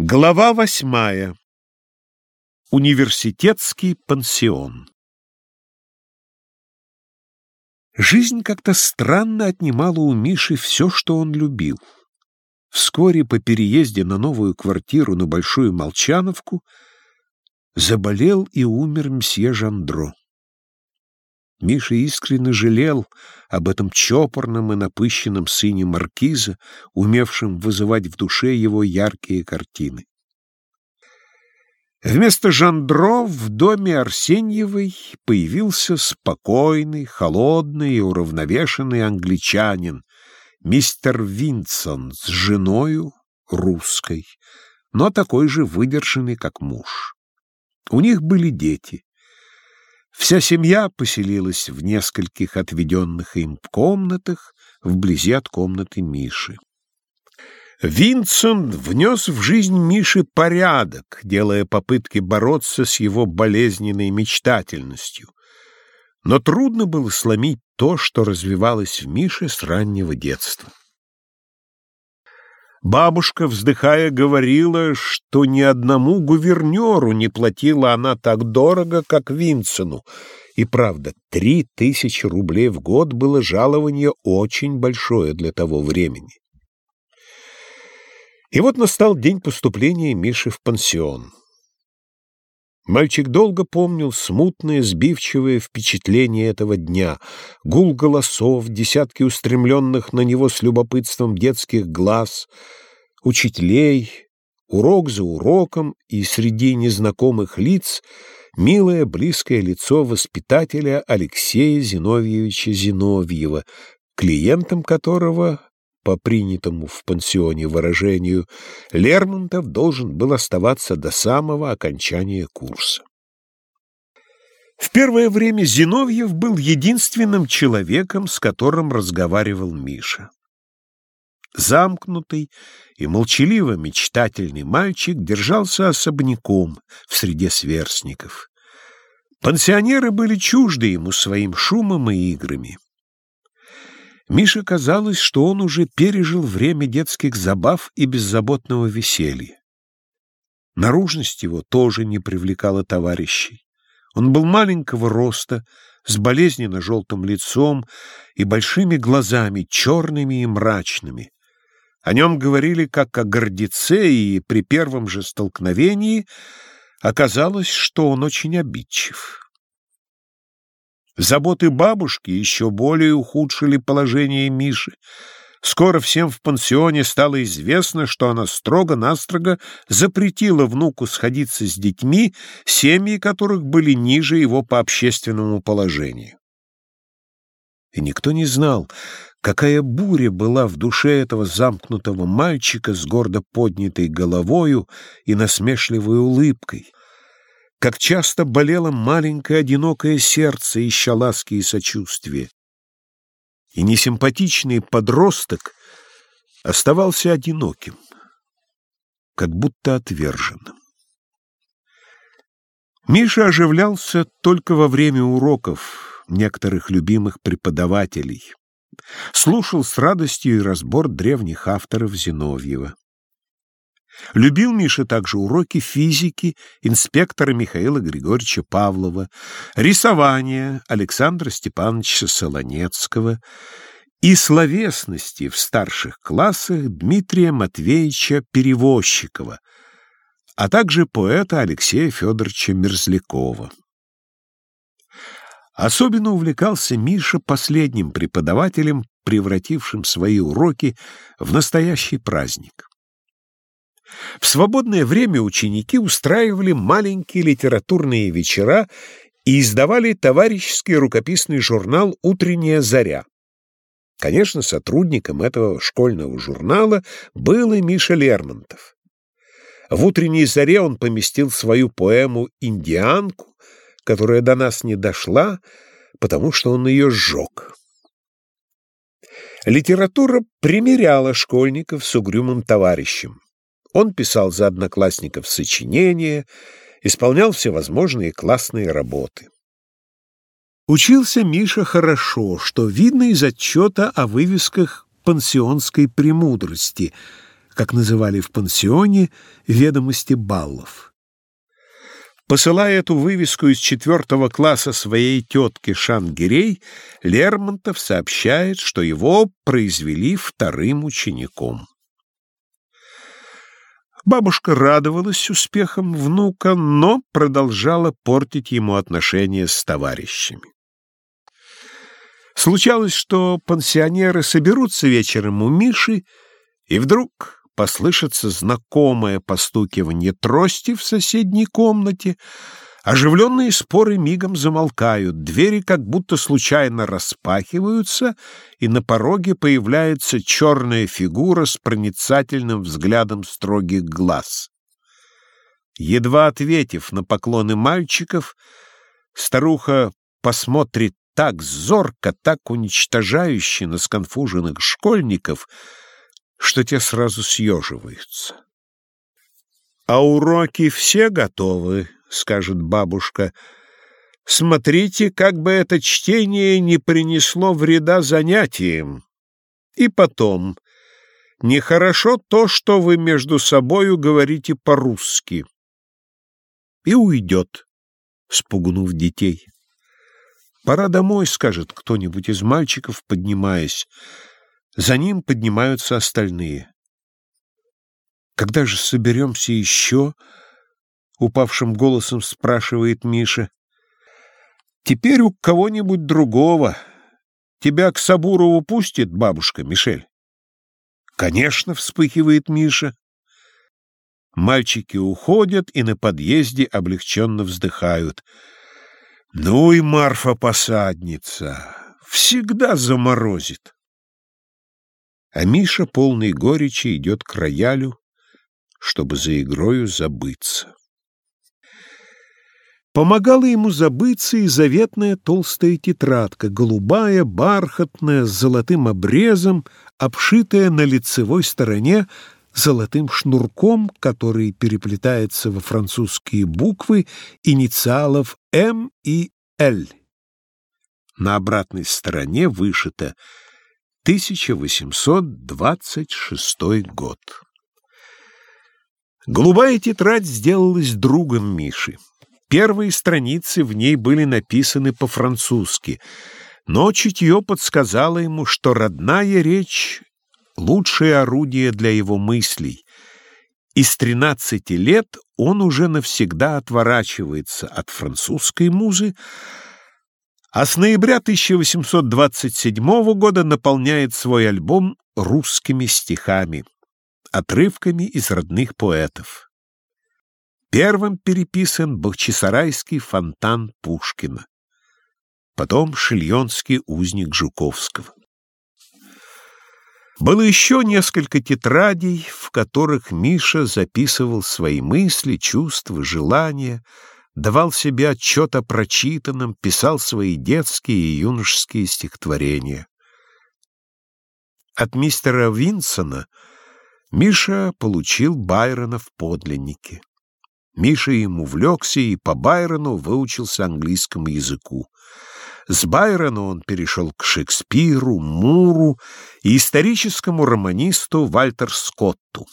Глава восьмая. Университетский пансион. Жизнь как-то странно отнимала у Миши все, что он любил. Вскоре по переезде на новую квартиру на Большую Молчановку заболел и умер мсье Жандро. Миша искренне жалел об этом чопорном и напыщенном сыне маркиза, умевшем вызывать в душе его яркие картины. Вместо Жандро в доме Арсеньевой появился спокойный, холодный и уравновешенный англичанин, мистер Винсон с женою русской, но такой же выдержанный, как муж. У них были дети. Вся семья поселилась в нескольких отведенных им комнатах вблизи от комнаты Миши. Винсент внес в жизнь Миши порядок, делая попытки бороться с его болезненной мечтательностью. Но трудно было сломить то, что развивалось в Мише с раннего детства. Бабушка, вздыхая, говорила, что ни одному гувернеру не платила она так дорого, как Винсену. И правда, три тысячи рублей в год было жалование очень большое для того времени. И вот настал день поступления Миши в пансион. Мальчик долго помнил смутное, сбивчивое впечатление этого дня, гул голосов, десятки устремленных на него с любопытством детских глаз, учителей, урок за уроком и среди незнакомых лиц милое близкое лицо воспитателя Алексея Зиновьевича Зиновьева, клиентом которого по принятому в пансионе выражению, Лермонтов должен был оставаться до самого окончания курса. В первое время Зиновьев был единственным человеком, с которым разговаривал Миша. Замкнутый и молчаливо мечтательный мальчик держался особняком в среде сверстников. Пансионеры были чужды ему своим шумом и играми. Мише казалось, что он уже пережил время детских забав и беззаботного веселья. Наружность его тоже не привлекала товарищей. Он был маленького роста, с болезненно желтым лицом и большими глазами, черными и мрачными. О нем говорили как о гордеце, и при первом же столкновении оказалось, что он очень обидчив. Заботы бабушки еще более ухудшили положение Миши. Скоро всем в пансионе стало известно, что она строго-настрого запретила внуку сходиться с детьми, семьи которых были ниже его по общественному положению. И никто не знал, какая буря была в душе этого замкнутого мальчика с гордо поднятой головою и насмешливой улыбкой, как часто болело маленькое одинокое сердце, ища ласки и сочувствия. И несимпатичный подросток оставался одиноким, как будто отверженным. Миша оживлялся только во время уроков некоторых любимых преподавателей. Слушал с радостью и разбор древних авторов Зиновьева. Любил Миша также уроки физики инспектора Михаила Григорьевича Павлова, рисование Александра Степановича Солонецкого и словесности в старших классах Дмитрия Матвеевича Перевозчикова, а также поэта Алексея Федоровича Мерзлякова. Особенно увлекался Миша последним преподавателем, превратившим свои уроки в настоящий праздник. В свободное время ученики устраивали маленькие литературные вечера и издавали товарищеский рукописный журнал «Утренняя заря». Конечно, сотрудником этого школьного журнала был и Миша Лермонтов. В «Утренней заре» он поместил свою поэму «Индианку», которая до нас не дошла, потому что он ее сжег. Литература примеряла школьников с угрюмым товарищем. Он писал за одноклассников сочинения, исполнял всевозможные классные работы. Учился Миша хорошо, что видно из отчета о вывесках пансионской премудрости, как называли в пансионе, ведомости баллов. Посылая эту вывеску из четвертого класса своей тетке Шангирей, Лермонтов сообщает, что его произвели вторым учеником. Бабушка радовалась успехам внука, но продолжала портить ему отношения с товарищами. Случалось, что пансионеры соберутся вечером у Миши, и вдруг послышится знакомое постукивание трости в соседней комнате, оживленные споры мигом замолкают, двери как будто случайно распахиваются, и на пороге появляется черная фигура с проницательным взглядом строгих глаз. Едва ответив на поклоны мальчиков, старуха посмотрит так зорко, так уничтожающе на сконфуженных школьников, что те сразу съеживаются. «А уроки все готовы», — скажет бабушка. «Смотрите, как бы это чтение не принесло вреда занятиям. И потом, нехорошо то, что вы между собою говорите по-русски». И уйдет, спугнув детей. «Пора домой», — скажет кто-нибудь из мальчиков, поднимаясь. За ним поднимаются остальные. «Когда же соберемся еще?» — упавшим голосом спрашивает Миша. «Теперь у кого-нибудь другого. Тебя к Сабурову пустит бабушка Мишель?» «Конечно», — вспыхивает Миша. Мальчики уходят и на подъезде облегченно вздыхают — ну и Марфа-посадница всегда заморозит. А Миша, полный горечи, идет к роялю, чтобы за игрою забыться. Помогала ему забыться и заветная толстая тетрадка, голубая, бархатная, с золотым обрезом, обшитая на лицевой стороне золотым шнурком, который переплетается во французские буквы инициалов М и Л. На обратной стороне вышито 1826 год. Голубая тетрадь сделалась другом Миши. Первые страницы в ней были написаны по-французски, но чутье подсказало ему, что родная речь лучшее орудие для его мыслей, и с 13 лет он уже навсегда отворачивается от французской музы, а с ноября 1827 года наполняет свой альбом русскими стихами, отрывками из родных поэтов. Первым переписан Бахчисарайский фонтан Пушкина, потом Шильонский узник Жуковского. Было еще несколько тетрадей, в которых Миша записывал свои мысли, чувства, желания, давал себе отчет о прочитанном, писал свои детские и юношеские стихотворения. От мистера Винсона Миша получил Байрона в подлиннике. Миша ему увлекся и по Байрону выучился английскому языку. С Байрона он перешел к Шекспиру, Муру и историческому романисту Вальтер Скотту.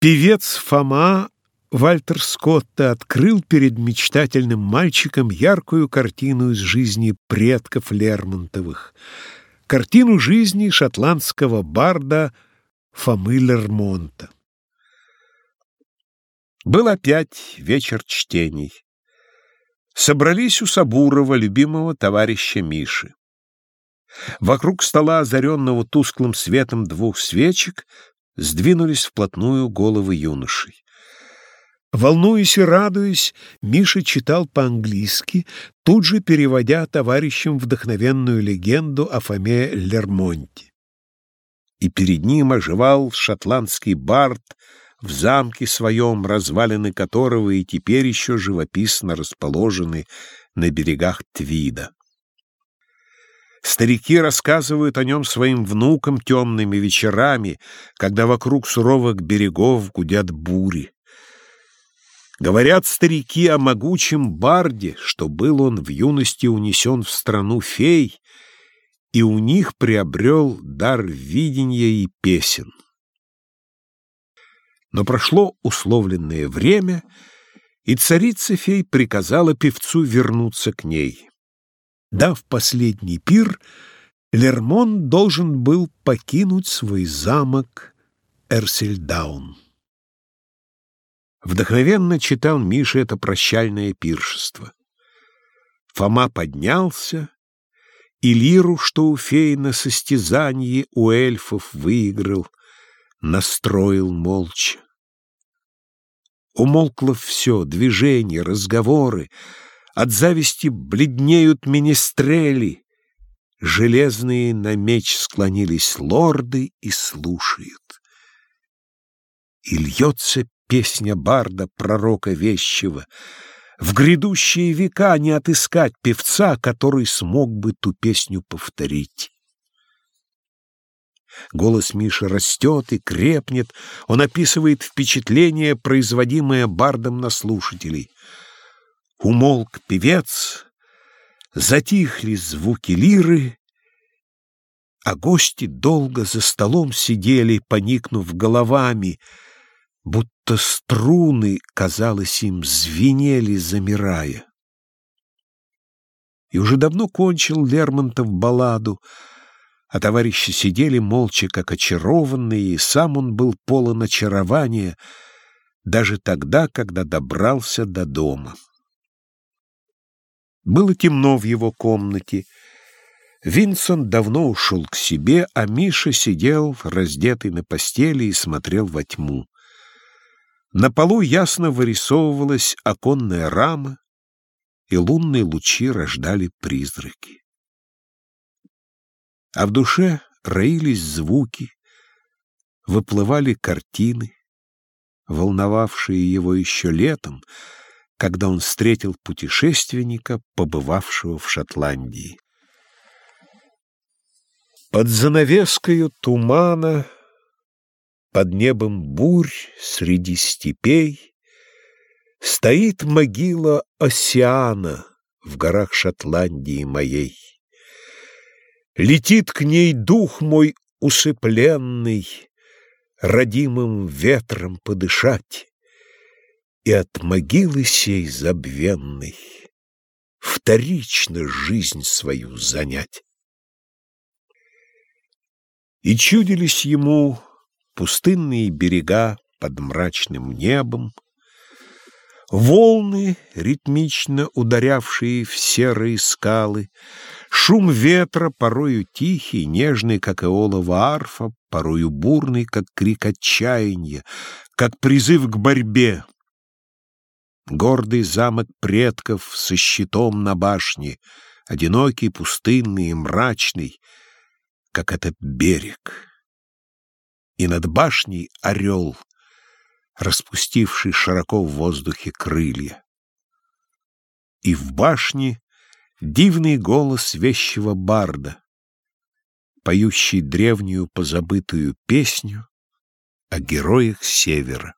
Певец Фома Вальтер Скотта открыл перед мечтательным мальчиком яркую картину из жизни предков Лермонтовых, картину жизни шотландского барда Фомы Лермонта. Был опять вечер чтений собрались у Сабурова, любимого товарища Миши. Вокруг стола, озаренного тусклым светом двух свечек, сдвинулись вплотную головы юношей. Волнуясь и радуясь, Миша читал по-английски, тут же переводя товарищам вдохновенную легенду о Фоме Лермонте. И перед ним оживал шотландский бард в замке своем, развалины которого и теперь еще живописно расположены на берегах Твида. Старики рассказывают о нем своим внукам темными вечерами, когда вокруг суровых берегов гудят бури. Говорят старики о могучем барде, что был он в юности унесен в страну фей, и у них приобрел дар видения и песен. Но прошло условленное время, и царица-фей приказала певцу вернуться к ней. Дав последний пир, Лермон должен был покинуть свой замок Эрсельдаун. Вдохновенно читал Миша это прощальное пиршество. Фома поднялся, и лиру, что у фей на состязании у эльфов выиграл, настроил молча. Умолкло все, движения, разговоры, от зависти бледнеют министрели, железные на меч склонились лорды и слушают. И льется песня барда, пророка вещего. В грядущие века не отыскать певца, который смог бы ту песню повторить. Голос Миши растет и крепнет, он описывает впечатление, производимое бардом на слушателей. Умолк певец, затихли звуки лиры, а гости долго за столом сидели, поникнув головами, будто струны, казалось им, звенели, замирая. И уже давно кончил Лермонтов балладу, а товарищи сидели молча, как очарованные, и сам он был полон очарования, даже тогда, когда добрался до дома. Было темно в его комнате. Винсон давно ушел к себе, а Миша сидел, раздетый на постели, и смотрел во тьму. На полу ясно вырисовывалась оконная рама, и лунные лучи рождали призраки а в душе роились звуки, выплывали картины, волновавшие его еще летом, когда он встретил путешественника, побывавшего в Шотландии. Под занавескою тумана, под небом бурь среди степей Стоит могила Осиана в горах Шотландии моей. Летит к ней дух мой усыпленный, Родимым ветром подышать И от могилы сей забвенной Вторично жизнь свою занять. И чудились ему пустынные берега Под мрачным небом, Волны, ритмично ударявшие в серые скалы, Шум ветра, порою тихий, нежный, как эолова арфа, порою бурный, как крик отчаяния, как призыв к борьбе. Гордый замок предков со щитом на башне, одинокий, пустынный и мрачный, как этот берег. И над башней орел, распустивший широко в воздухе крылья. И в башне дивный голос вещего барда, поющий древнюю позабытую песню о героях Севера.